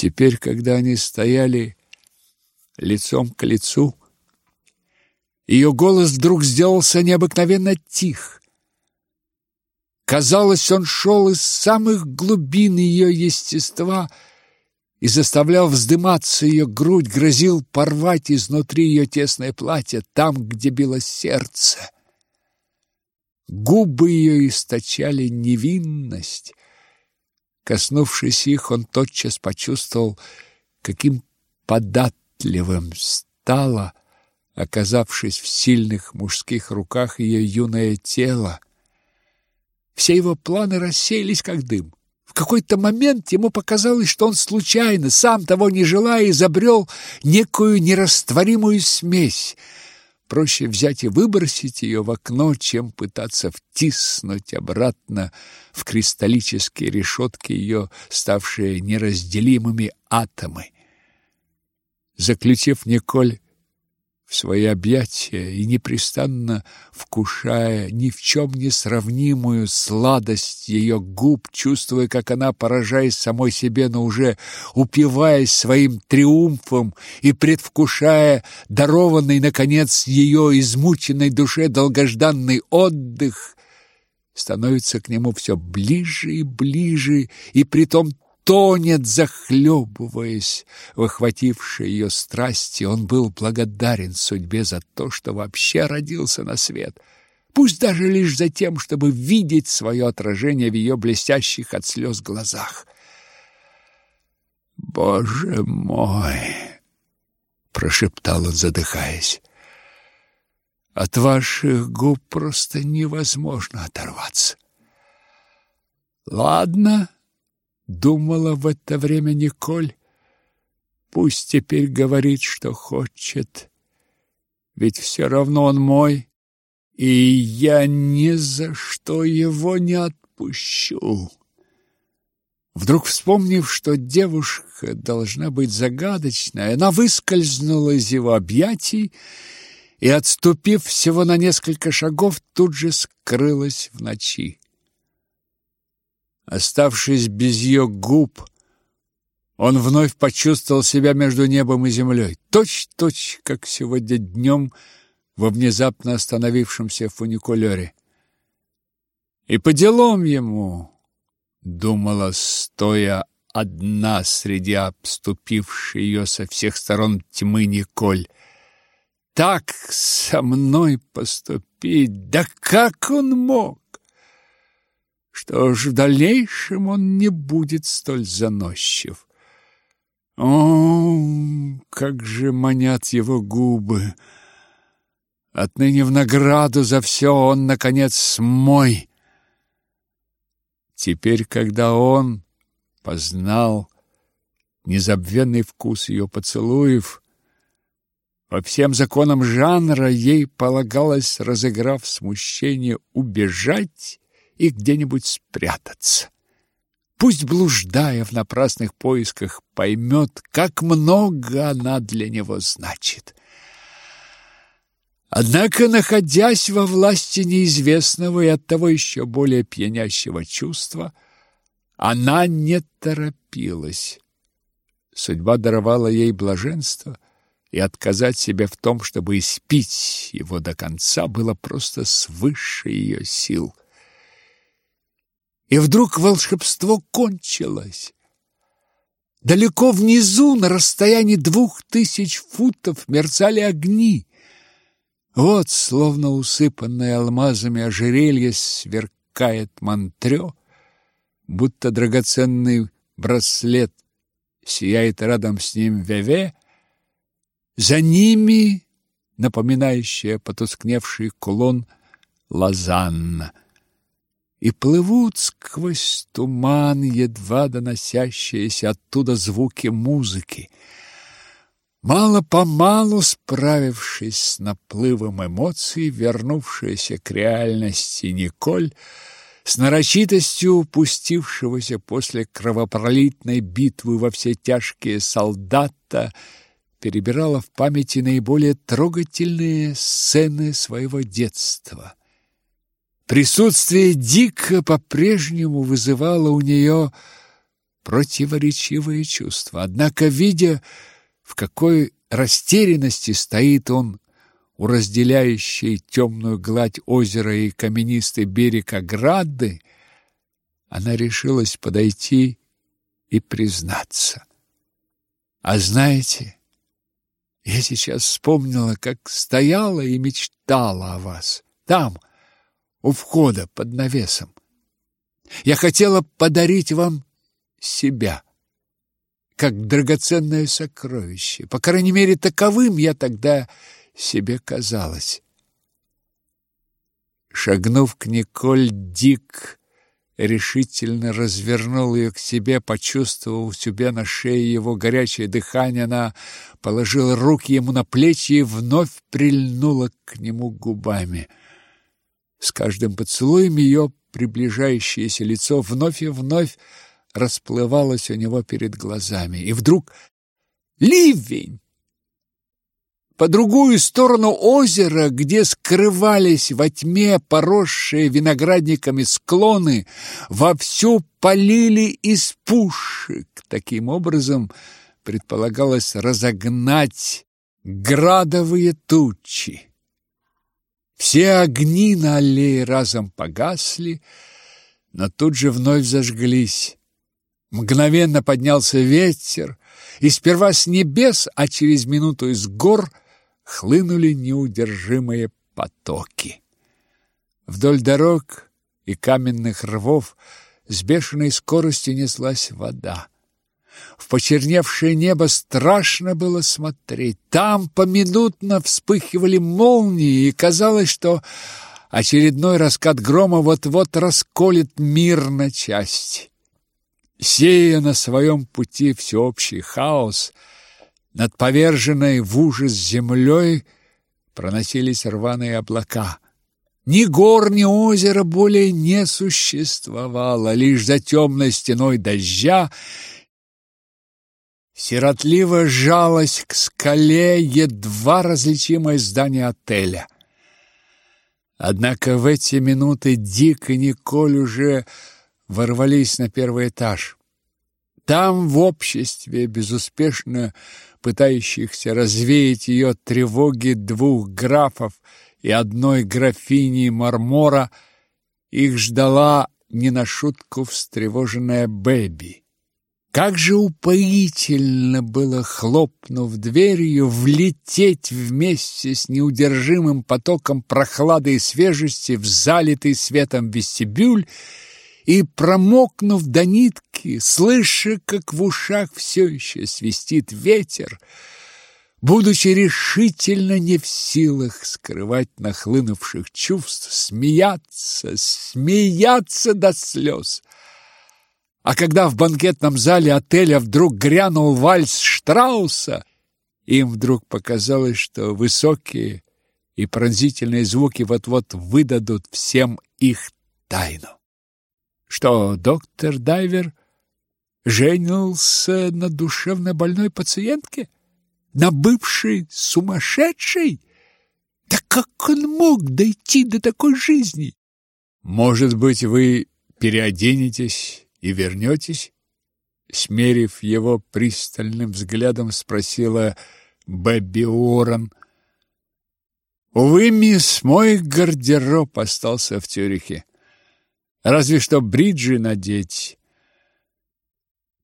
Теперь, когда они стояли лицом к лицу, ее голос вдруг сделался необыкновенно тих. Казалось, он шел из самых глубин ее естества и заставлял вздыматься ее грудь, грозил порвать изнутри ее тесное платье, там, где било сердце. Губы ее источали невинность. Коснувшись их, он тотчас почувствовал, каким податливым стало оказавшись в сильных мужских руках ее юное тело. Все его планы рассеялись как дым. В какой-то момент ему показалось, что он случайно, сам того не желая, изобрел некую нерастворимую смесь. Проще взять и выбросить ее в окно, чем пытаться втиснуть обратно в кристаллические решетки ее, ставшие неразделимыми атомы. Заключив Николь в свои объятия и непрестанно вкушая ни в чем не сравнимую сладость ее губ, чувствуя, как она, поражаясь самой себе, но уже упиваясь своим триумфом и предвкушая дарованный, наконец, ее измученной душе долгожданный отдых, становится к нему все ближе и ближе, и притом тонет, захлебываясь в охватившей ее страсти. Он был благодарен судьбе за то, что вообще родился на свет. Пусть даже лишь за тем, чтобы видеть свое отражение в ее блестящих от слез глазах. «Боже мой!» — прошептал он, задыхаясь. «От ваших губ просто невозможно оторваться». «Ладно», думала в это время Николь. Пусть теперь говорит, что хочет, ведь все равно он мой, и я ни за что его не отпущу. Вдруг вспомнив, что девушка должна быть загадочной, она выскользнула из его объятий и, отступив всего на несколько шагов, тут же скрылась в ночи. Оставшись без ее губ, он вновь почувствовал себя между небом и землей, точь-точь, как сегодня днем во внезапно остановившемся фуникулере. И по делам ему, думала, стоя одна среди обступившей ее со всех сторон тьмы Николь, так со мной поступить, да как он мог? Что ж, в дальнейшем он не будет столь заносчив. О, как же манят его губы! Отныне в награду за все он, наконец, мой. Теперь, когда он познал незабвенный вкус ее поцелуев, по всем законам жанра ей полагалось, разыграв смущение, убежать и где-нибудь спрятаться. Пусть, блуждая в напрасных поисках, поймет, как много она для него значит. Однако, находясь во власти неизвестного и оттого еще более пьянящего чувства, она не торопилась. Судьба даровала ей блаженство, и отказать себе в том, чтобы испить его до конца, было просто свыше ее сил – и вдруг волшебство кончилось. Далеко внизу, на расстоянии двух тысяч футов, мерцали огни. Вот, словно усыпанное алмазами ожерелье, сверкает Монтрё, будто драгоценный браслет сияет рядом с ним Веве. За ними, напоминающая потускневший кулон, Лозанна — и плывут сквозь туман, едва доносящиеся оттуда звуки музыки. Мало-помалу справившись с наплывом эмоций, вернувшаяся к реальности Николь, с нарочитостью упустившегося после кровопролитной битвы во все тяжкие солдата, перебирала в памяти наиболее трогательные сцены своего детства. Присутствие Дика по-прежнему вызывало у нее противоречивые чувства. Однако, видя, в какой растерянности стоит он у разделяющей темную гладь озера и каменистый берег ограды, она решилась подойти и признаться. А знаете, я сейчас вспомнила, как стояла и мечтала о вас. Там, у входа под навесом. Я хотела подарить вам себя, как драгоценное сокровище. По крайней мере, таковым я тогда себе казалась. Шагнув к Николь, Дик решительно развернул ее к себе, почувствовав себя на шее его горячее дыхание, она положила руки ему на плечи и вновь прильнула к нему губами. С каждым поцелуем ее приближающееся лицо вновь и вновь расплывалось у него перед глазами. И вдруг ливень! По другую сторону озера, где скрывались во тьме поросшие виноградниками склоны, вовсю полили из пушек. Таким образом, предполагалось разогнать градовые тучи. Все огни на аллее разом погасли, но тут же вновь зажглись. Мгновенно поднялся ветер, и сперва с небес, а через минуту из гор – хлынули неудержимые потоки. Вдоль дорог и каменных рвов с бешеной скоростью неслась вода. В почерневшее небо страшно было смотреть. Там поминутно вспыхивали молнии, и казалось, что очередной раскат грома вот-вот расколет мир на части. Сея на своем пути всеобщий хаос — над поверженной в ужас землей проносились рваные облака. Ни гор, ни озера более не существовало, лишь за темной стеной дождя сиротливо жалось к скале едва различимое здание отеля. Однако в эти минуты Дик и Николь уже ворвались на первый этаж. Там, в обществе, безуспешно пытающихся развеять ее тревоги двух графов и одной графини Мармора, их ждала не на шутку встревоженная Бэби. Как же упоительно было, хлопнув дверью, влететь вместе с неудержимым потоком прохлады и свежести в залитый светом вестибюль и, промокнув до нитки, слыша, как в ушах все еще свистит ветер, будучи решительно не в силах скрывать нахлынувших чувств, смеяться, смеяться до слез. А когда в банкетном зале отеля вдруг грянул вальс Штрауса, им вдруг показалось, что высокие и пронзительные звуки вот-вот выдадут всем их тайну. Что доктор Дайвер женился на душевно больной пациентке? На бывшей сумасшедшей? Да как он мог дойти до такой жизни? Может быть, вы переоденетесь и вернетесь? Смерив его пристальным взглядом, спросила Бэби Уоррен. Увы, мисс, мой гардероб остался в Тюрихе разве что бриджи надеть.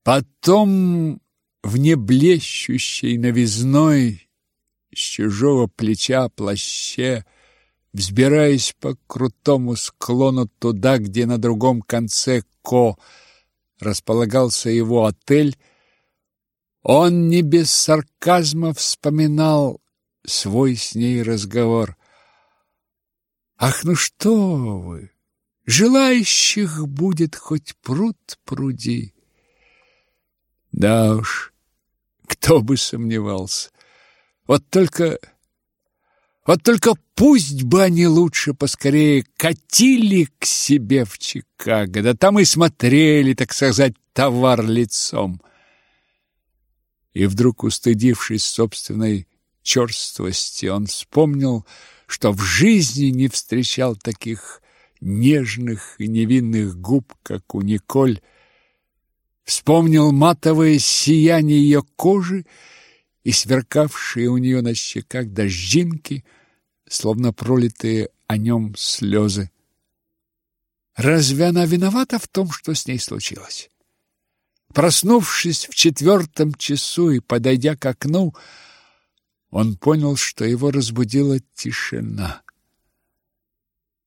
Потом в неблещущей новизной с чужого плеча плаще, взбираясь по крутому склону туда, где на другом конце Ко располагался его отель, он не без сарказма вспоминал свой с ней разговор. «Ах, ну что вы! Желающих будет хоть пруд пруди. Да уж, кто бы сомневался. Вот только... Вот только пусть бы они лучше поскорее катили к себе в Чикаго, да там и смотрели, так сказать, товар лицом. И вдруг, устыдившись собственной черствости, он вспомнил, что в жизни не встречал таких нежных и невинных губ, как у Николь, Вспомнил матовое сияние ее кожи и сверкавшие у нее на щеках дождинки, словно пролитые о нем слезы. Разве она виновата в том, что с ней случилось? Проснувшись в четвертом часу и подойдя к окну, он понял, что его разбудила тишина.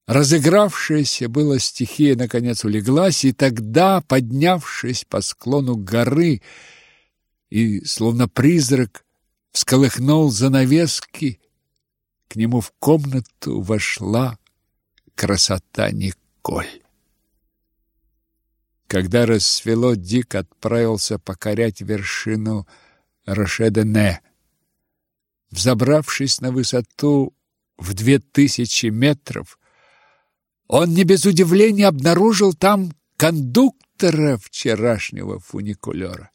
Разыгравшаяся была стихия наконец улеглась, и тогда, поднявшись по склону горы и словно призрак всколыхнул занавески, к нему в комнату вошла красота Николь. Когда рассвело, Дик отправился покорять вершину Рошедене. Взобравшись на высоту в две тысячи метров, он не без удивления обнаружил там кондуктора вчерашнего фуникулера.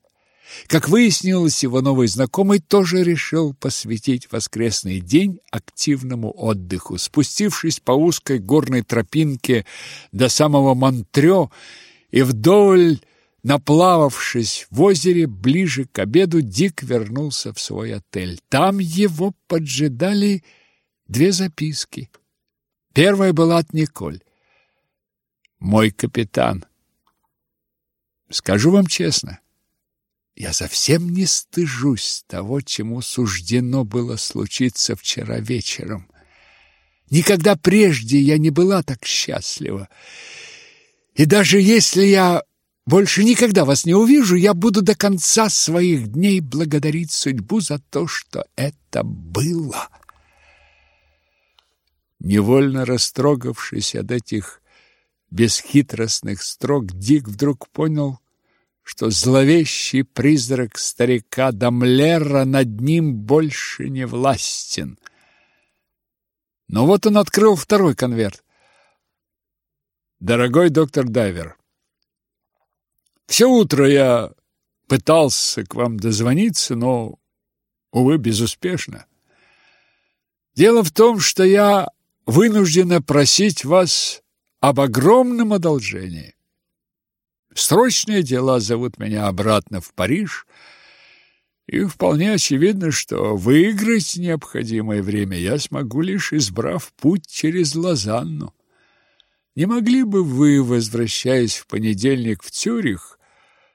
Как выяснилось, его новый знакомый тоже решил посвятить воскресный день активному отдыху. Спустившись по узкой горной тропинке до самого Монтрё и вдоль наплававшись в озере, ближе к обеду Дик вернулся в свой отель. Там его поджидали две записки. Первая была от Николь. «Мой капитан, скажу вам честно, я совсем не стыжусь того, чему суждено было случиться вчера вечером. Никогда прежде я не была так счастлива. И даже если я больше никогда вас не увижу, я буду до конца своих дней благодарить судьбу за то, что это было. Невольно растрогавшись от этих бесхитростных строк, Дик вдруг понял, что зловещий призрак старика Дамлера над ним больше не властен. Но вот он открыл второй конверт. Дорогой доктор Дайвер, все утро я пытался к вам дозвониться, но, увы, безуспешно. Дело в том, что я вынуждена просить вас об огромном одолжении. Срочные дела зовут меня обратно в Париж, и вполне очевидно, что выиграть необходимое время я смогу лишь избрав путь через Лозанну. Не могли бы вы, возвращаясь в понедельник в Цюрих,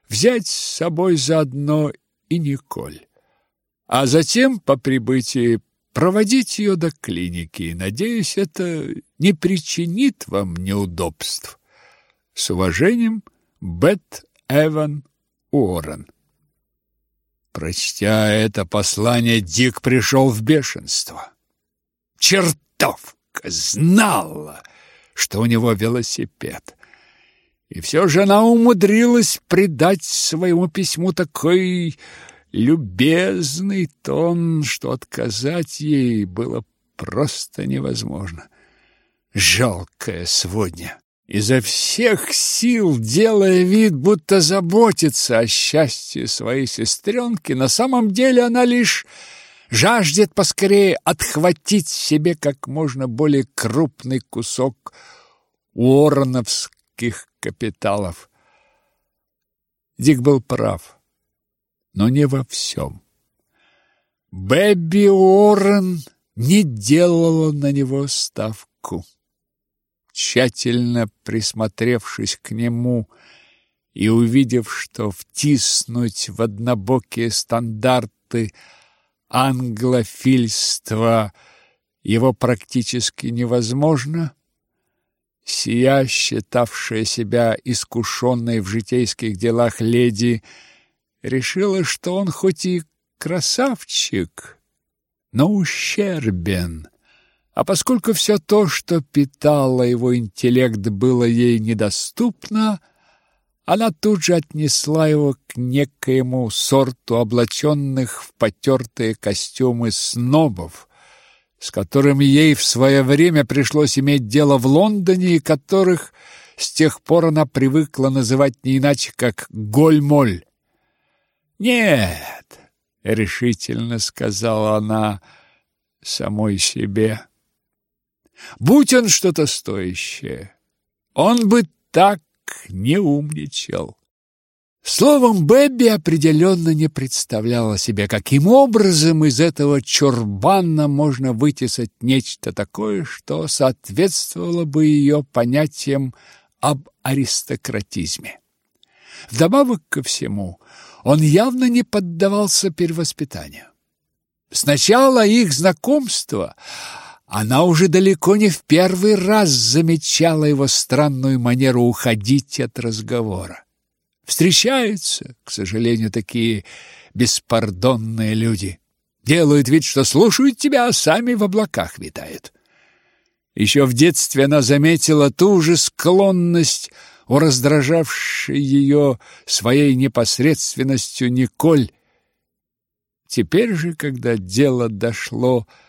взять с собой заодно и Николь, а затем по прибытии проводить ее до клиники. Надеюсь, это не причинит вам неудобств. С уважением, Бет Эван Уоррен. Прочтя это послание, Дик пришел в бешенство. Чертовка знала! что у него велосипед. И все же она умудрилась придать своему письму такой любезный тон, что отказать ей было просто невозможно. Жалкая сводня. Изо всех сил, делая вид, будто заботится о счастье своей сестренки, на самом деле она лишь жаждет поскорее отхватить себе как можно более крупный кусок уорреновских капиталов. Дик был прав, но не во всем. Бэби Уоррен не делала на него ставку. Тщательно присмотревшись к нему и увидев, что втиснуть в однобокие стандарты – англофильства его практически невозможно, сия, считавшая себя искушенной в житейских делах леди, решила, что он хоть и красавчик, но ущербен. А поскольку все то, что питало его интеллект, было ей недоступно, она тут же отнесла его к некоему сорту облаченных в потертые костюмы снобов, с которыми ей в свое время пришлось иметь дело в Лондоне и которых с тех пор она привыкла называть не иначе, как голь-моль. «Нет», — решительно сказала она самой себе, — «будь он что-то стоящее, он бы так не умничал. Словом, Бэбби определенно не представляла себе, каким образом из этого чурбана можно вытесать нечто такое, что соответствовало бы ее понятиям об аристократизме. Вдобавок ко всему, он явно не поддавался перевоспитанию. Сначала их знакомства она уже далеко не в первый раз замечала его странную манеру уходить от разговора. Встречаются, к сожалению, такие беспардонные люди. Делают вид, что слушают тебя, а сами в облаках витают. Еще в детстве она заметила ту же склонность у раздражавшей ее своей непосредственностью Николь. Теперь же, когда дело дошло до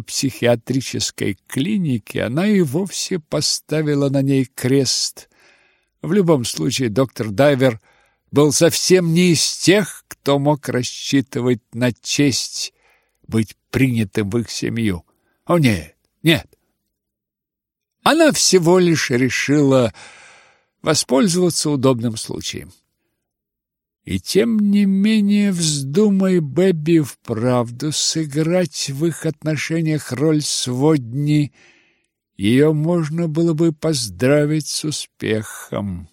психиатрической клиники, она и вовсе поставила на ней крест – в любом случае, доктор Дайвер был совсем не из тех, кто мог рассчитывать на честь быть принятым в их семью. О нет, нет. Она всего лишь решила воспользоваться удобным случаем. И тем не менее, вздумай Бэби вправду сыграть в их отношениях роль сводни – ее можно было бы поздравить с успехом.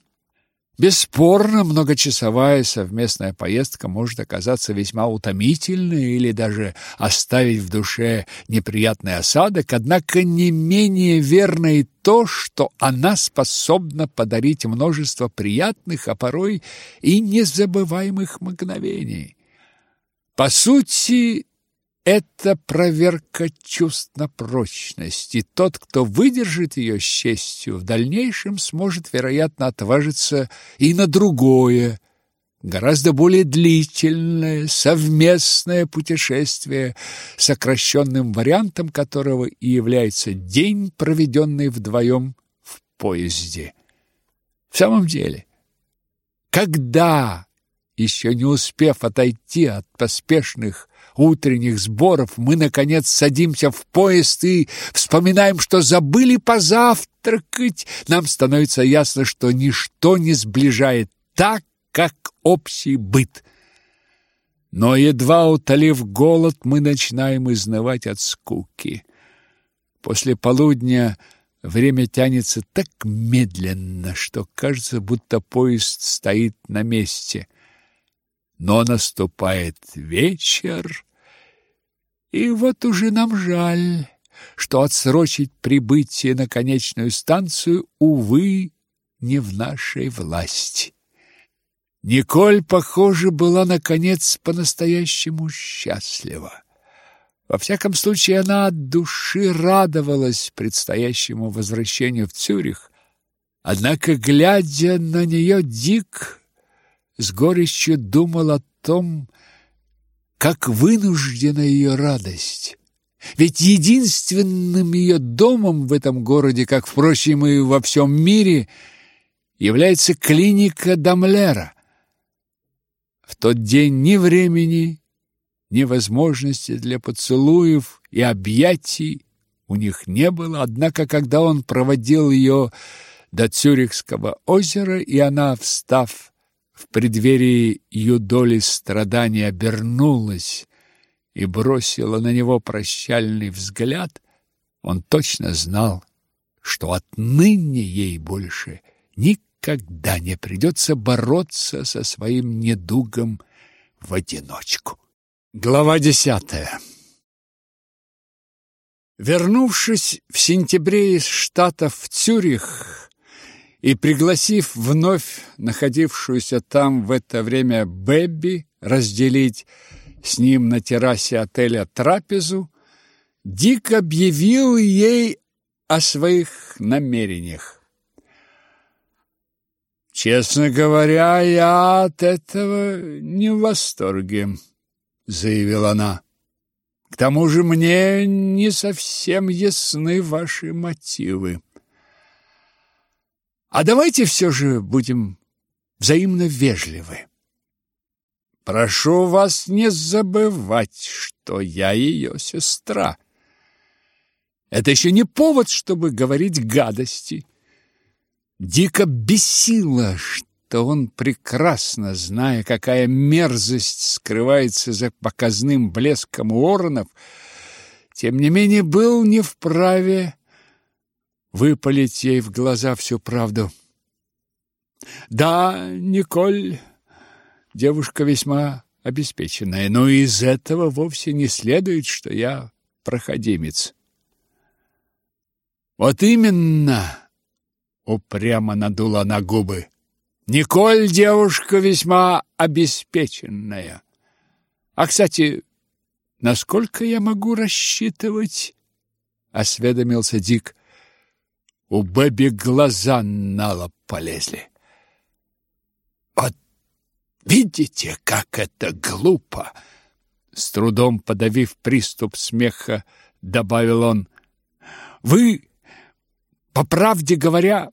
Бесспорно, многочасовая совместная поездка может оказаться весьма утомительной или даже оставить в душе неприятный осадок, однако не менее верно и то, что она способна подарить множество приятных, а порой и незабываемых мгновений. По сути, это проверка чувств на прочность, и тот, кто выдержит ее с честью, в дальнейшем сможет, вероятно, отважиться и на другое, гораздо более длительное, совместное путешествие, сокращенным вариантом которого и является день, проведенный вдвоем в поезде. В самом деле, когда, еще не успев отойти от поспешных утренних сборов мы, наконец, садимся в поезд и вспоминаем, что забыли позавтракать. Нам становится ясно, что ничто не сближает так, как общий быт. Но, едва утолив голод, мы начинаем изнывать от скуки. После полудня время тянется так медленно, что кажется, будто поезд стоит на месте — но наступает вечер, и вот уже нам жаль, что отсрочить прибытие на конечную станцию, увы, не в нашей власти. Николь, похоже, была, наконец, по-настоящему счастлива. Во всяком случае, она от души радовалась предстоящему возвращению в Цюрих. Однако, глядя на нее, Дик с горечью думал о том, как вынуждена ее радость. Ведь единственным ее домом в этом городе, как, впрочем, и во всем мире, является клиника Дамлера. В тот день ни времени, ни возможности для поцелуев и объятий у них не было, однако, когда он проводил ее до Цюрихского озера, и она, встав в преддверии ее доли страданий обернулась и бросила на него прощальный взгляд, он точно знал, что отныне ей больше никогда не придется бороться со своим недугом в одиночку. Глава десятая Вернувшись в сентябре из Штатов в Цюрих, и, пригласив вновь находившуюся там в это время Бэбби разделить с ним на террасе отеля трапезу, Дик объявил ей о своих намерениях. «Честно говоря, я от этого не в восторге», — заявила она. «К тому же мне не совсем ясны ваши мотивы». А давайте все же будем взаимно вежливы. Прошу вас не забывать, что я ее сестра. Это еще не повод, чтобы говорить гадости. Дико бесило, что он, прекрасно зная, какая мерзость скрывается за показным блеском Уорренов, тем не менее был не вправе выпалить ей в глаза всю правду. Да, Николь, девушка весьма обеспеченная, но из этого вовсе не следует, что я проходимец. Вот именно, упрямо надула на губы. Николь девушка весьма обеспеченная. А, кстати, насколько я могу рассчитывать? осведомился Дик. У Бэби глаза на лоб полезли. Вот видите, как это глупо, с трудом подавив приступ смеха, добавил он. Вы по правде говоря,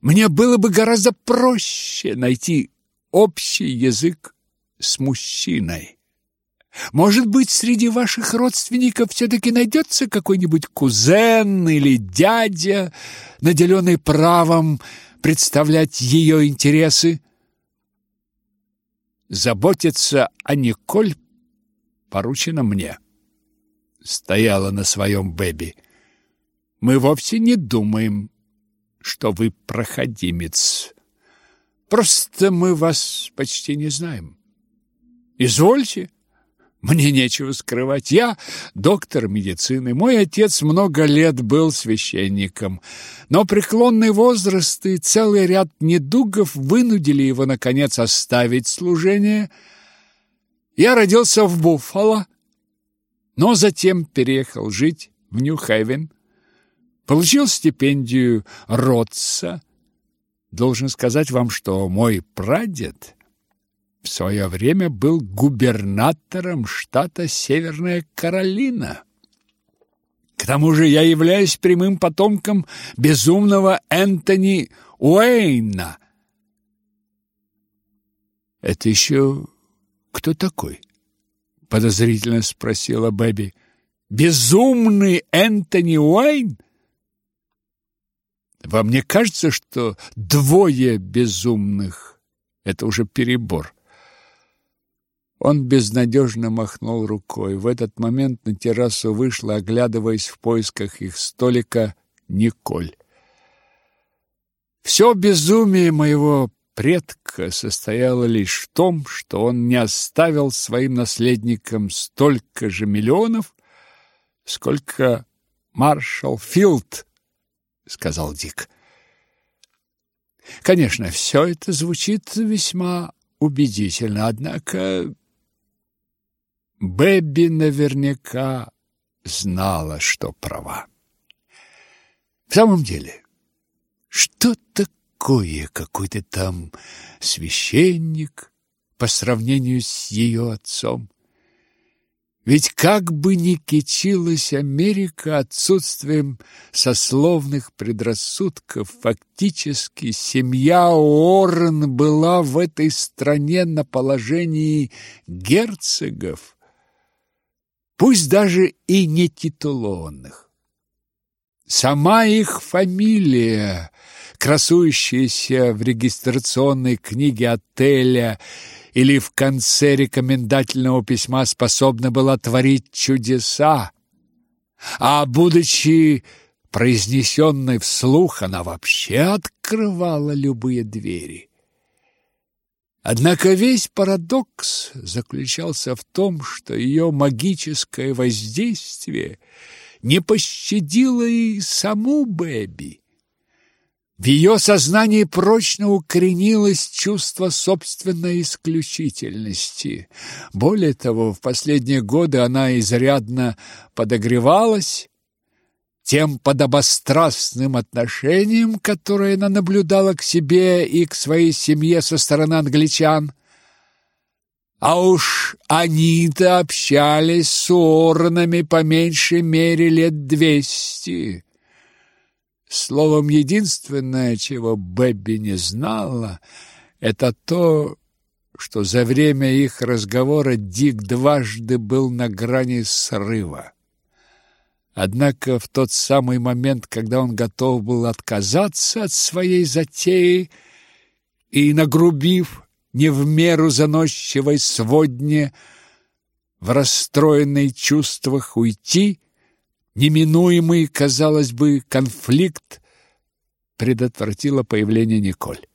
мне было бы гораздо проще найти общий язык с мужчиной. Может быть, среди ваших родственников все-таки найдется какой-нибудь кузен или дядя, наделенный правом представлять ее интересы? Заботиться о Николь поручено мне. Стояла на своем Бэби. Мы вовсе не думаем, что вы проходимец. Просто мы вас почти не знаем. Извольте. Мне нечего скрывать. Я доктор медицины. Мой отец много лет был священником. Но преклонный возраст и целый ряд недугов вынудили его, наконец, оставить служение. Я родился в Буффало, но затем переехал жить в Нью-Хейвен получил стипендию Ротса. Должен сказать вам, что мой прадед в свое время был губернатором штата Северная Каролина. К тому же я являюсь прямым потомком безумного Энтони Уэйна. Это еще кто такой? подозрительно спросила Бэби. Безумный Энтони Уэйн? Вам не кажется, что двое безумных — это уже перебор? Он безнадежно махнул рукой. В этот момент на террасу вышла, оглядываясь в поисках их столика, Николь. Все безумие моего предка состояло лишь в том, что он не оставил своим наследникам столько же миллионов, сколько маршал Филд сказал Дик. Конечно, все это звучит весьма убедительно, однако Бэби наверняка знала, что права. В самом деле, что такое какой-то там священник по сравнению с ее отцом? Ведь как бы ни кичилась Америка отсутствием сословных предрассудков, фактически семья Уоррен была в этой стране на положении герцогов, пусть даже и не титулованных. Сама их фамилия, красующаяся в регистрационной книге отеля или в конце рекомендательного письма способна была творить чудеса, а, будучи произнесенной вслух, она вообще открывала любые двери. Однако весь парадокс заключался в том, что ее магическое воздействие не пощадило и саму Бэби. В ее сознании прочно укоренилось чувство собственной исключительности. Более того, в последние годы она изрядно подогревалась тем подобострастным отношением, которое она наблюдала к себе и к своей семье со стороны англичан. А уж они-то общались с Орнами по меньшей мере лет двести. Словом, единственное, чего Бэбби не знала, это то, что за время их разговора Дик дважды был на грани срыва. Однако в тот самый момент, когда он готов был отказаться от своей затеи, и, нагрубив не в меру заносчивой сводне, в расстроенной чувствах уйти, неминуемый, казалось бы, конфликт предотвратило появление Николь.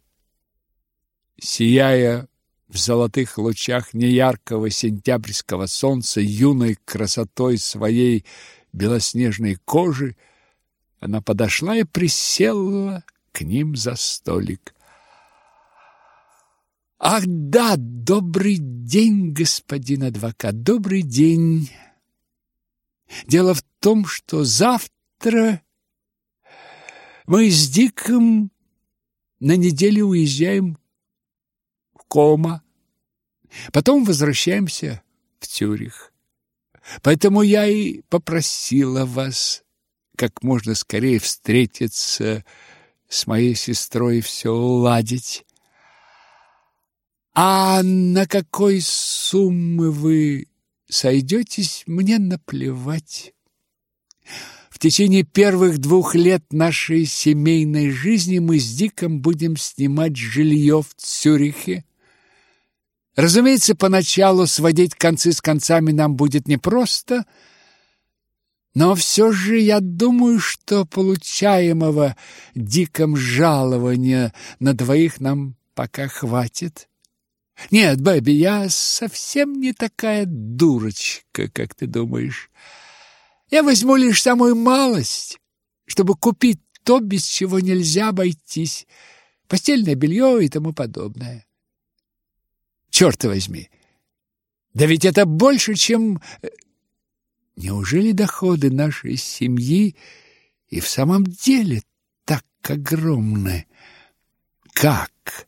Сияя в золотых лучах неяркого сентябрьского солнца юной красотой своей белоснежной кожи, она подошла и присела к ним за столик. Ах, да, добрый день, господин адвокат, добрый день. Дело в том, что завтра мы с Диком на неделю уезжаем в Кома, потом возвращаемся в Цюрих. Поэтому я и попросила вас как можно скорее встретиться с моей сестрой и все уладить. А на какой суммы вы сойдетесь, мне наплевать. В течение первых двух лет нашей семейной жизни мы с Диком будем снимать жилье в Цюрихе. Разумеется, поначалу сводить концы с концами нам будет непросто, но все же я думаю, что получаемого Диком жалования на двоих нам пока хватит. Нет, Бэби, я совсем не такая дурочка, как ты думаешь. Я возьму лишь самую малость, чтобы купить то, без чего нельзя обойтись. Постельное белье и тому подобное. Черт возьми! Да ведь это больше, чем... Э, неужели доходы нашей семьи и в самом деле так огромны? Как?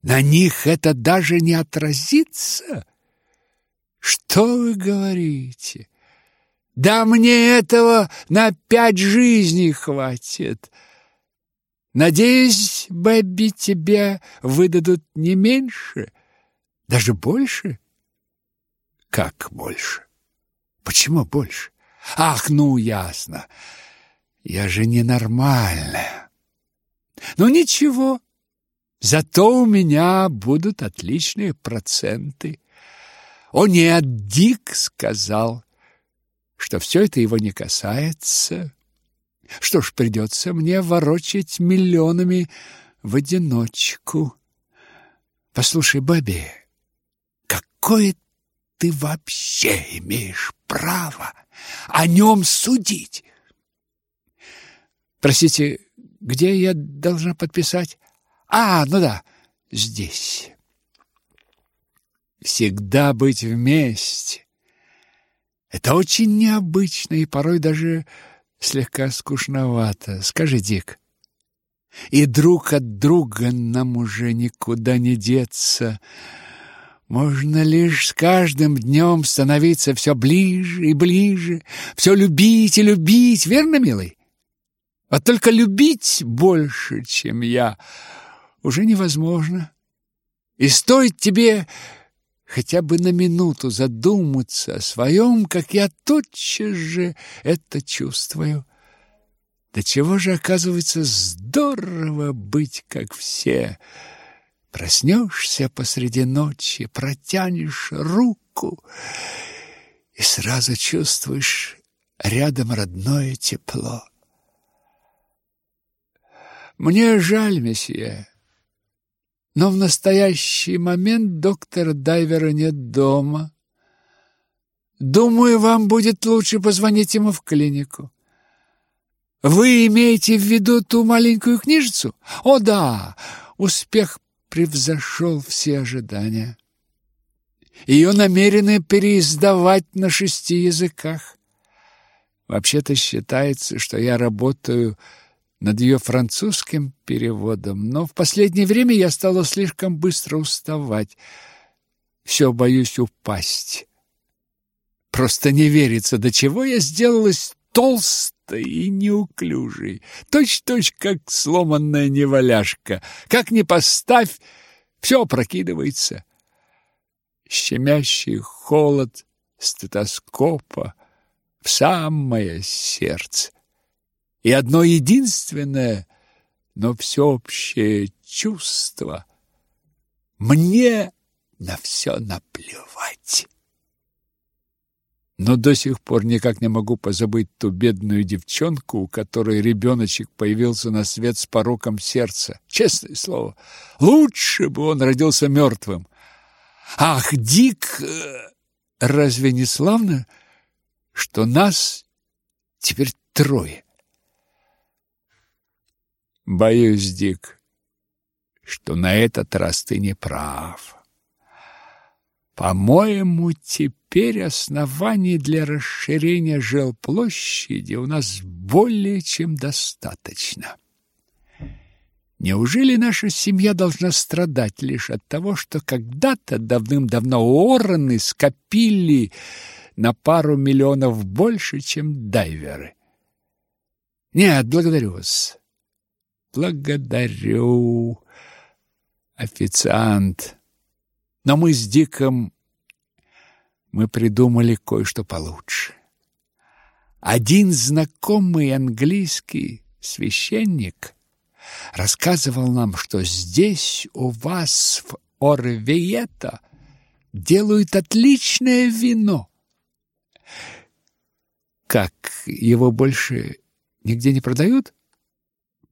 На них это даже не отразится? Что вы говорите? Да мне этого на пять жизней хватит. Надеюсь, Бэби, тебе выдадут не меньше, даже больше? Как больше? Почему больше? Ах, ну, ясно. Я же ненормальная. Ну, ничего. Зато у меня будут отличные проценты. О нет, Дик сказал, что все это его не касается. Что ж, придется мне ворочать миллионами в одиночку. Послушай, Бэби, какое ты вообще имеешь право о нем судить? Простите, где я должна подписать? А, ну да, здесь. Всегда быть вместе. Это очень необычно и порой даже слегка скучновато. Скажи, Дик. И друг от друга нам уже никуда не деться. Можно лишь с каждым днем становиться все ближе и ближе, все любить и любить, верно, милый? Вот только любить больше, чем я — уже невозможно. И стоит тебе хотя бы на минуту задуматься о своем, как я тотчас же это чувствую. Да чего же, оказывается, здорово быть как все. Проснешься посреди ночи, протянешь руку и сразу чувствуешь рядом родное тепло. Мне жаль, месье, но в настоящий момент доктора Дайвера нет дома. Думаю, вам будет лучше позвонить ему в клинику. Вы имеете в виду ту маленькую книжицу? О, да, успех превзошел все ожидания. Ее намерены переиздавать на шести языках. Вообще-то считается, что я работаю над ее французским переводом, но в последнее время я стала слишком быстро уставать. Все боюсь упасть. Просто не верится, до чего я сделалась толстой и неуклюжей, точь-точь как сломанная неваляшка. Как ни поставь, все опрокидывается. Щемящий холод стетоскопа в самое сердце и одно единственное, но всеобщее чувство Мне на все наплевать. Но до сих пор никак не могу позабыть ту бедную девчонку, у которой ребеночек появился на свет с пороком сердца. Честное слово, лучше бы он родился мертвым. Ах, Дик, э, разве не славно, что нас теперь трое? Боюсь, Дик, что на этот раз ты не прав. По-моему, теперь оснований для расширения жилплощади у нас более чем достаточно. Неужели наша семья должна страдать лишь от того, что когда-то давным-давно Уоррены скопили на пару миллионов больше, чем дайверы? Нет, благодарю вас. Благодарю, официант. Но мы с Диком мы придумали кое-что получше. Один знакомый английский священник рассказывал нам, что здесь у вас в Орвието делают отличное вино. Как его больше нигде не продают?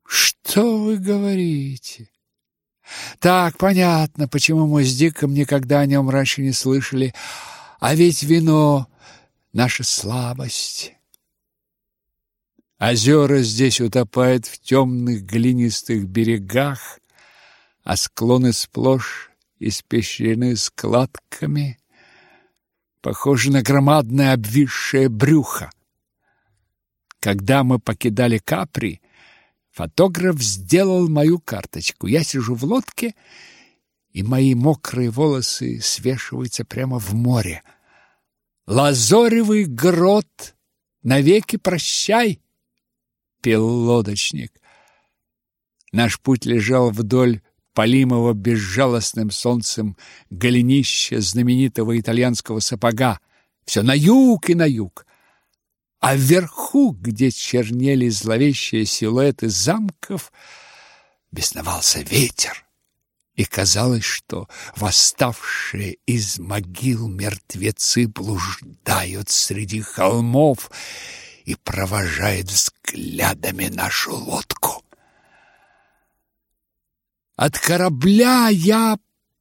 Что вы говорите? Так, понятно, почему мы с Диком никогда о нем раньше не слышали. А ведь вино — наша слабость. Озера здесь утопают в темных глинистых берегах, а склоны сплошь испещрены складками, похожи на громадное обвисшее брюхо. Когда мы покидали Капри, Фотограф сделал мою карточку. Я сижу в лодке, и мои мокрые волосы свешиваются прямо в море. Лазоревый грот, навеки прощай, пел лодочник. Наш путь лежал вдоль полимого безжалостным солнцем голенища знаменитого итальянского сапога. Все на юг и на юг а вверху, где чернели зловещие силуэты замков, бесновался ветер. И казалось, что восставшие из могил мертвецы блуждают среди холмов и провожают взглядами нашу лодку. От корабля я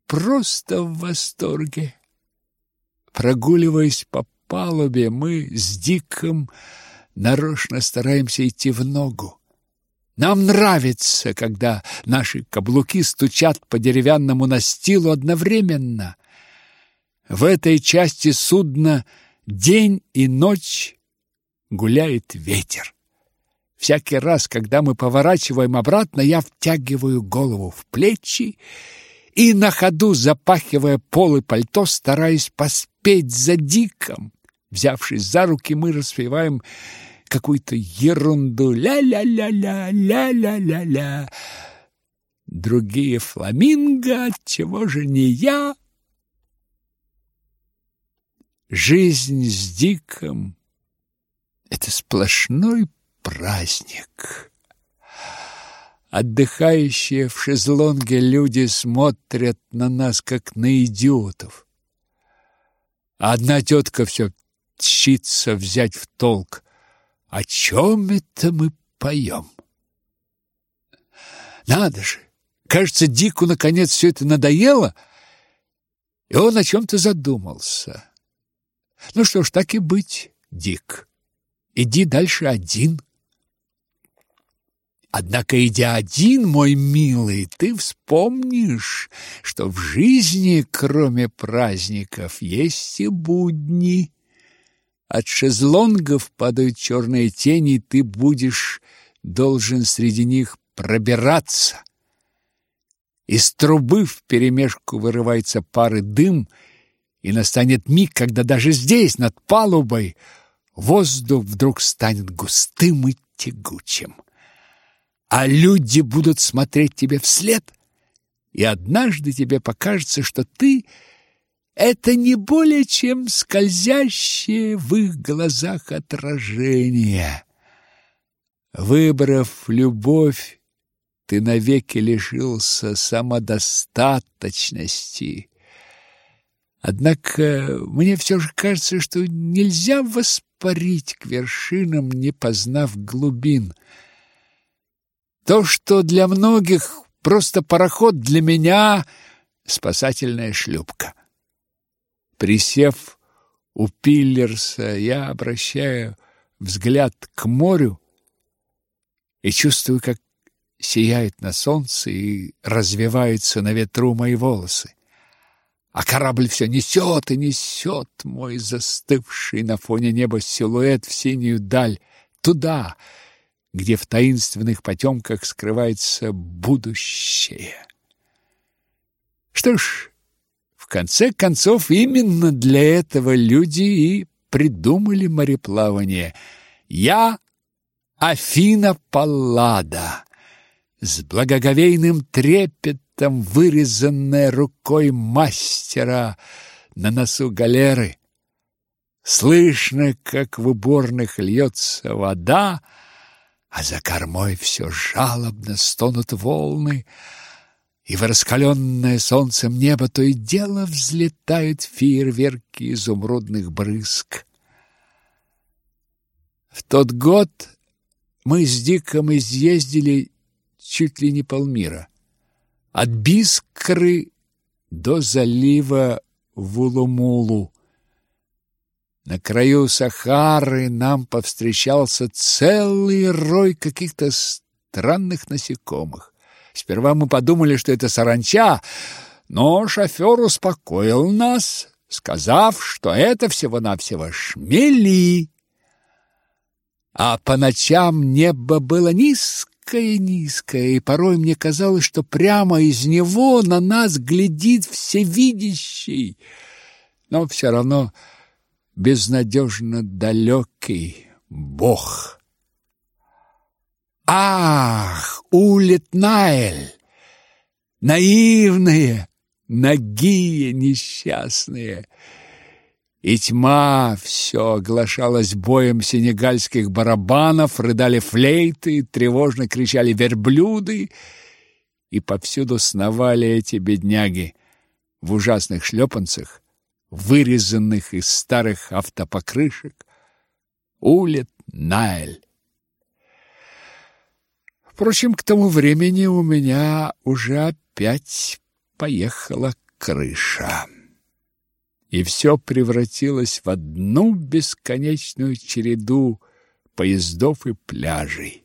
просто в восторге. Прогуливаясь по палубе мы с Диком нарочно стараемся идти в ногу. Нам нравится, когда наши каблуки стучат по деревянному настилу одновременно. В этой части судна день и ночь гуляет ветер. Всякий раз, когда мы поворачиваем обратно, я втягиваю голову в плечи и на ходу, запахивая полы пальто, стараюсь поспеть за Диком. Взявшись за руки, мы распеваем какую-то ерунду. Ля-ля-ля-ля, ля-ля-ля-ля. Другие фламинго, чего же не я? Жизнь с Диком — это сплошной праздник. Отдыхающие в шезлонге люди смотрят на нас, как на идиотов. А одна тетка все тщится взять в толк. О чем это мы поем? Надо же! Кажется, Дику наконец все это надоело, и он о чем-то задумался. Ну что ж, так и быть, Дик. Иди дальше один. Однако, идя один, мой милый, ты вспомнишь, что в жизни, кроме праздников, есть и будни. От шезлонгов падают черные тени, и ты будешь должен среди них пробираться. Из трубы вперемешку вырывается пар и дым, и настанет миг, когда даже здесь, над палубой, воздух вдруг станет густым и тягучим. А люди будут смотреть тебе вслед, и однажды тебе покажется, что ты — это не более чем скользящее в их глазах отражение. Выбрав любовь ты навеки лишился самодостаточности. Однако мне все же кажется, что нельзя воспарить к вершинам, не познав глубин. То, что для многих просто пароход, для меня спасательная шлюпка. Присев у Пиллерса, я обращаю взгляд к морю и чувствую, как сияет на солнце и развиваются на ветру мои волосы. А корабль все несет и несет мой застывший на фоне неба силуэт в синюю даль, туда, где в таинственных потемках скрывается будущее. Что ж, в конце концов, именно для этого люди и придумали мореплавание. Я Афина Паллада, с благоговейным трепетом вырезанная рукой мастера на носу галеры. Слышно, как в уборных льется вода, а за кормой все жалобно стонут волны, и в раскаленное солнцем небо то и дело взлетают фейерверки изумрудных брызг. В тот год мы с Диком изъездили чуть ли не полмира. От Бискры до залива Вулумулу. На краю Сахары нам повстречался целый рой каких-то странных насекомых. Сперва мы подумали, что это саранча, но шофер успокоил нас, сказав, что это всего-навсего шмели. А по ночам небо было низко, низкое-низкое, и порой мне казалось, что прямо из него на нас глядит всевидящий, но все равно безнадежно далекий Бог. Ах, Улет Наэль! Наивные, нагие несчастные! и тьма все оглашалась боем сенегальских барабанов, рыдали флейты, тревожно кричали верблюды, и повсюду сновали эти бедняги в ужасных шлепанцах, вырезанных из старых автопокрышек. Улет Найль. Впрочем, к тому времени у меня уже опять поехала крыша и все превратилось в одну бесконечную череду поездов и пляжей.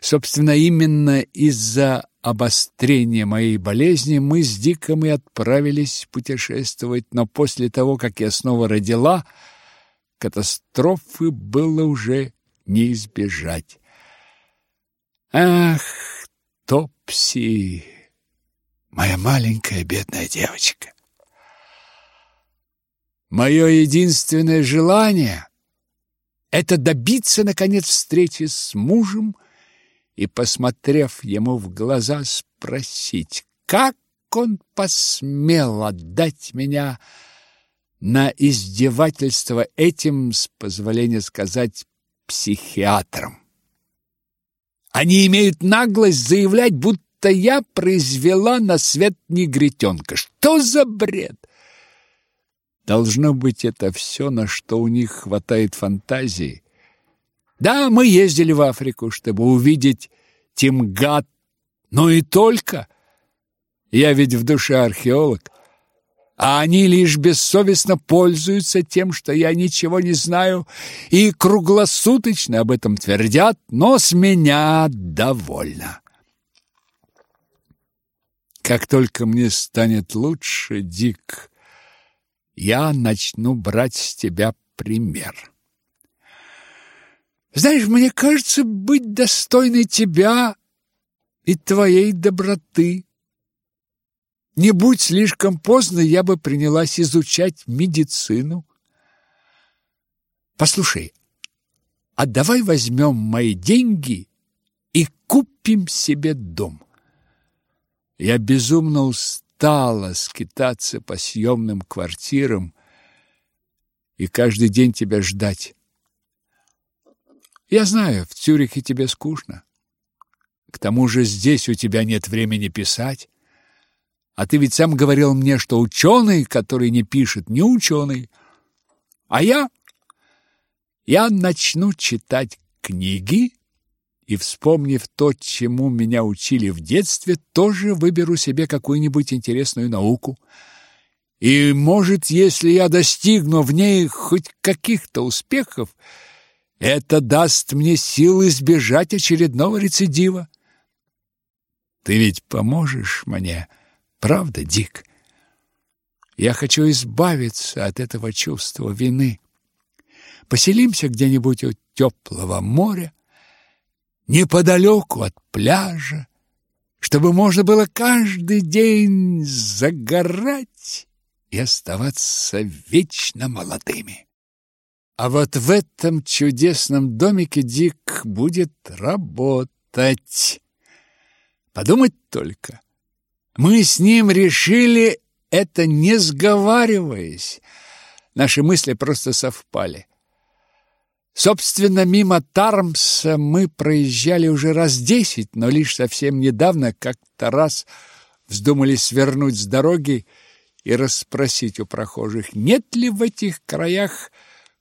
Собственно, именно из-за обострения моей болезни мы с Диком и отправились путешествовать, но после того, как я снова родила, катастрофы было уже не избежать. Ах, Топси, моя маленькая бедная девочка! Мое единственное желание — это добиться, наконец, встречи с мужем и, посмотрев ему в глаза, спросить, как он посмел отдать меня на издевательство этим, с позволения сказать, психиатром. Они имеют наглость заявлять, будто я произвела на свет негритенка. Что за бред? Должно быть, это все, на что у них хватает фантазии. Да, мы ездили в Африку, чтобы увидеть Тимгат, но и только. Я ведь в душе археолог. А они лишь бессовестно пользуются тем, что я ничего не знаю, и круглосуточно об этом твердят, но с меня довольно. Как только мне станет лучше, Дик, я начну брать с тебя пример. Знаешь, мне кажется, быть достойной тебя и твоей доброты. Не будь слишком поздно, я бы принялась изучать медицину. Послушай, а давай возьмем мои деньги и купим себе дом. Я безумно устал устала скитаться по съемным квартирам и каждый день тебя ждать. Я знаю, в Цюрихе тебе скучно. К тому же здесь у тебя нет времени писать. А ты ведь сам говорил мне, что ученый, который не пишет, не ученый. А я... Я начну читать книги и, вспомнив то, чему меня учили в детстве, тоже выберу себе какую-нибудь интересную науку. И, может, если я достигну в ней хоть каких-то успехов, это даст мне силы избежать очередного рецидива. Ты ведь поможешь мне, правда, Дик? Я хочу избавиться от этого чувства вины. Поселимся где-нибудь у теплого моря, неподалеку от пляжа, чтобы можно было каждый день загорать и оставаться вечно молодыми. А вот в этом чудесном домике Дик будет работать. Подумать только. Мы с ним решили это не сговариваясь. Наши мысли просто совпали. Собственно, мимо Тармса мы проезжали уже раз десять, но лишь совсем недавно как-то раз вздумали свернуть с дороги и расспросить у прохожих, нет ли в этих краях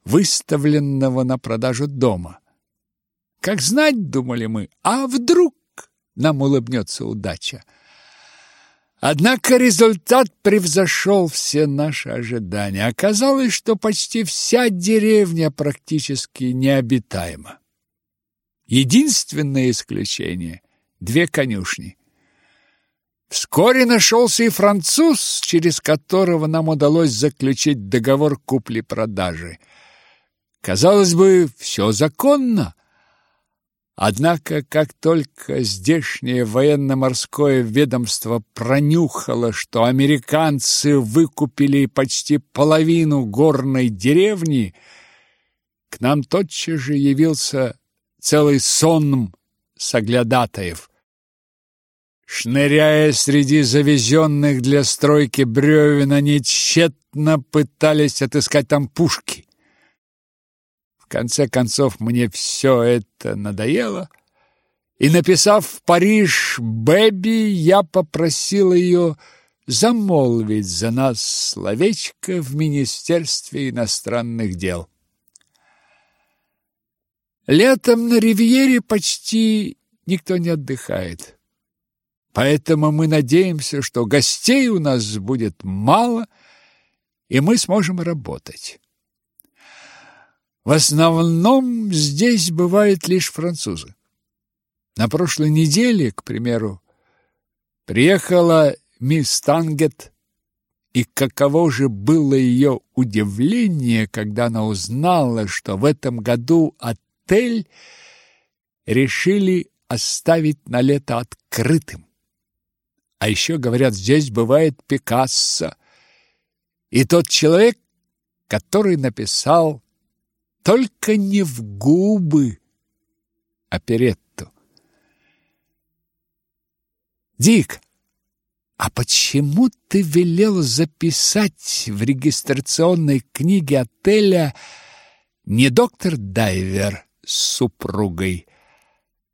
выставленного на продажу дома. Как знать, думали мы, а вдруг нам улыбнется удача. Однако результат превзошел все наши ожидания. Оказалось, что почти вся деревня практически необитаема. Единственное исключение – две конюшни. Вскоре нашелся и француз, через которого нам удалось заключить договор купли-продажи. Казалось бы, все законно – Однако, как только здешнее военно-морское ведомство пронюхало, что американцы выкупили почти половину горной деревни, к нам тотчас же явился целый сон соглядатаев. Шныряя среди завезенных для стройки бревен, они тщетно пытались отыскать там пушки. В конце концов, мне все это надоело, и, написав в Париж Бэби, я попросил ее замолвить за нас словечко в Министерстве иностранных дел. Летом на Ривьере почти никто не отдыхает. Поэтому мы надеемся, что гостей у нас будет мало, и мы сможем работать. В основном здесь бывают лишь французы. На прошлой неделе, к примеру, приехала мисс Тангет, и каково же было ее удивление, когда она узнала, что в этом году отель решили оставить на лето открытым. А еще, говорят, здесь бывает Пикассо, и тот человек, который написал только не в губы оперетту. Дик, а почему ты велел записать в регистрационной книге отеля не доктор Дайвер с супругой,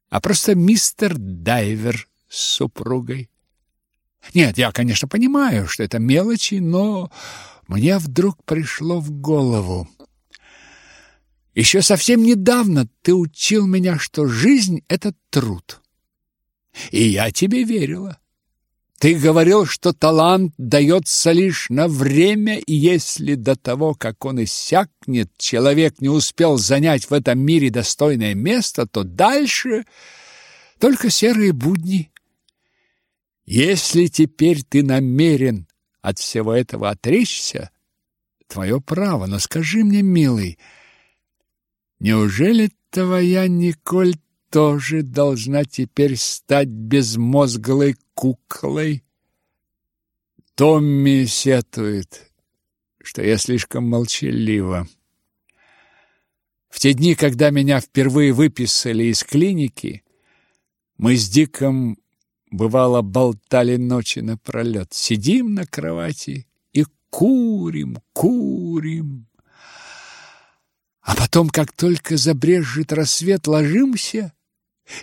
а просто мистер Дайвер с супругой? Нет, я, конечно, понимаю, что это мелочи, но мне вдруг пришло в голову. Еще совсем недавно ты учил меня, что жизнь — это труд. И я тебе верила. Ты говорил, что талант дается лишь на время, и если до того, как он иссякнет, человек не успел занять в этом мире достойное место, то дальше только серые будни. Если теперь ты намерен от всего этого отречься, твое право, но скажи мне, милый, — Неужели твоя Николь тоже должна теперь стать безмозглой куклой? Томми сетует, что я слишком молчалива. В те дни, когда меня впервые выписали из клиники, мы с Диком, бывало, болтали ночи напролет. Сидим на кровати и курим, курим. А потом, как только забрежет рассвет, ложимся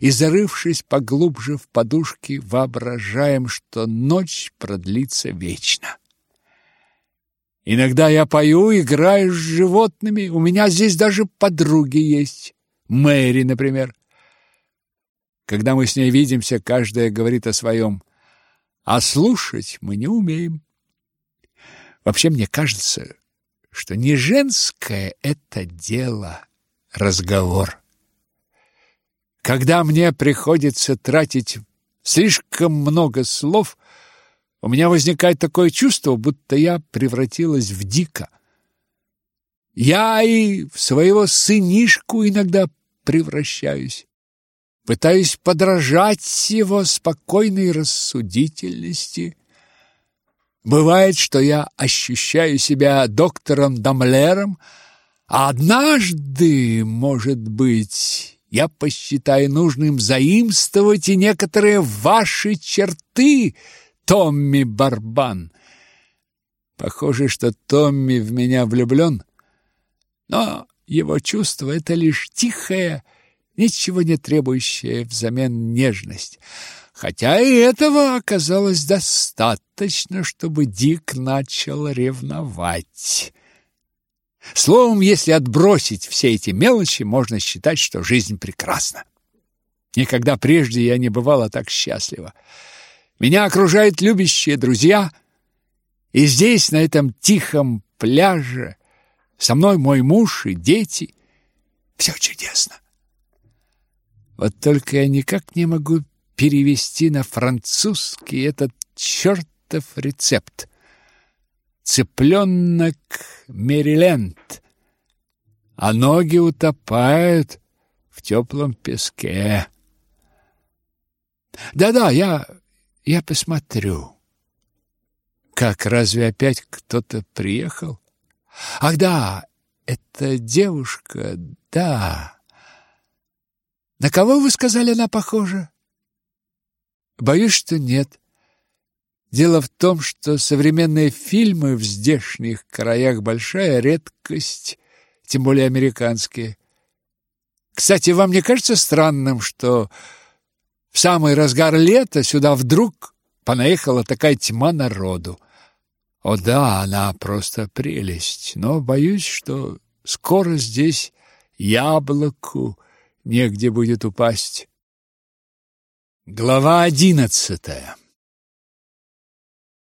и, зарывшись поглубже в подушки, воображаем, что ночь продлится вечно. Иногда я пою, играю с животными. У меня здесь даже подруги есть. Мэри, например. Когда мы с ней видимся, каждая говорит о своем. А слушать мы не умеем. Вообще, мне кажется, что не женское это дело разговор. Когда мне приходится тратить слишком много слов, у меня возникает такое чувство, будто я превратилась в дика. Я и в своего сынишку иногда превращаюсь. Пытаюсь подражать его спокойной рассудительности. Бывает, что я ощущаю себя доктором Дамлером, а однажды, может быть, я посчитаю нужным заимствовать и некоторые ваши черты — Томми Барбан. Похоже, что Томми в меня влюблен, но его чувство — это лишь тихая, ничего не требующая взамен нежность. Хотя и этого оказалось достаточно, чтобы Дик начал ревновать. Словом, если отбросить все эти мелочи, можно считать, что жизнь прекрасна. Никогда прежде я не бывала так счастлива. Меня окружают любящие друзья, и здесь, на этом тихом пляже, со мной мой муж и дети. Все чудесно. Вот только я никак не могу перевести на французский этот чертов рецепт. Цыпленок Мериленд, а ноги утопают в теплом песке. Да-да, я я посмотрю. Как, разве опять кто-то приехал? Ах, да, это девушка, да. На кого, вы сказали, она похожа? Боюсь, что нет. Дело в том, что современные фильмы в здешних краях большая редкость, тем более американские. Кстати, вам не кажется странным, что в самый разгар лета сюда вдруг понаехала такая тьма народу. О да, она просто прелесть, но боюсь, что скоро здесь яблоку негде будет упасть. Глава одиннадцатая